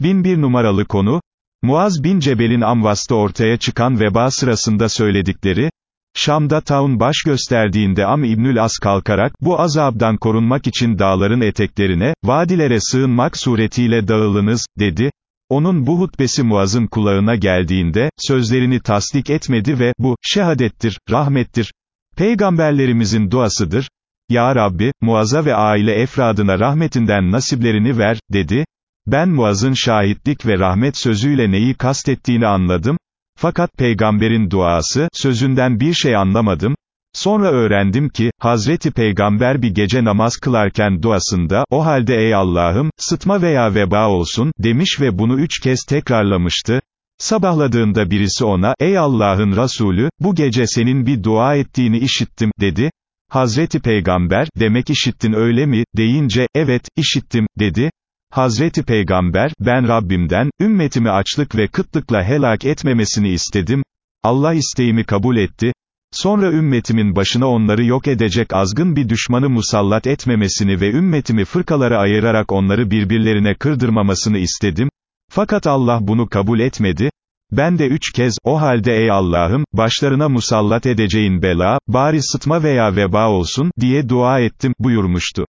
1001 numaralı konu, Muaz bin Cebel'in Amvas'ta ortaya çıkan veba sırasında söyledikleri, Şam'da taun baş gösterdiğinde Am İbnül As kalkarak, bu azabdan korunmak için dağların eteklerine, vadilere sığınmak suretiyle dağılınız, dedi. Onun bu hutbesi Muaz'ın kulağına geldiğinde, sözlerini tasdik etmedi ve, bu, şehadettir, rahmettir. Peygamberlerimizin duasıdır. Ya Rabbi, Muaz'a ve aile efradına rahmetinden nasiplerini ver, dedi. Ben Muaz'ın şahitlik ve rahmet sözüyle neyi kastettiğini anladım. Fakat peygamberin duası, sözünden bir şey anlamadım. Sonra öğrendim ki, Hazreti Peygamber bir gece namaz kılarken duasında, o halde ey Allah'ım, sıtma veya veba olsun, demiş ve bunu üç kez tekrarlamıştı. Sabahladığında birisi ona, ey Allah'ın Resulü, bu gece senin bir dua ettiğini işittim, dedi. Hazreti Peygamber, demek işittin öyle mi, deyince, evet, işittim, dedi. Hazreti Peygamber, ben Rabbimden, ümmetimi açlık ve kıtlıkla helak etmemesini istedim. Allah isteğimi kabul etti. Sonra ümmetimin başına onları yok edecek azgın bir düşmanı musallat etmemesini ve ümmetimi fırkalara ayırarak onları birbirlerine kırdırmamasını istedim. Fakat Allah bunu kabul etmedi. Ben de üç kez, o halde ey Allah'ım, başlarına musallat edeceğin bela, bari sıtma veya veba olsun, diye dua ettim, buyurmuştu.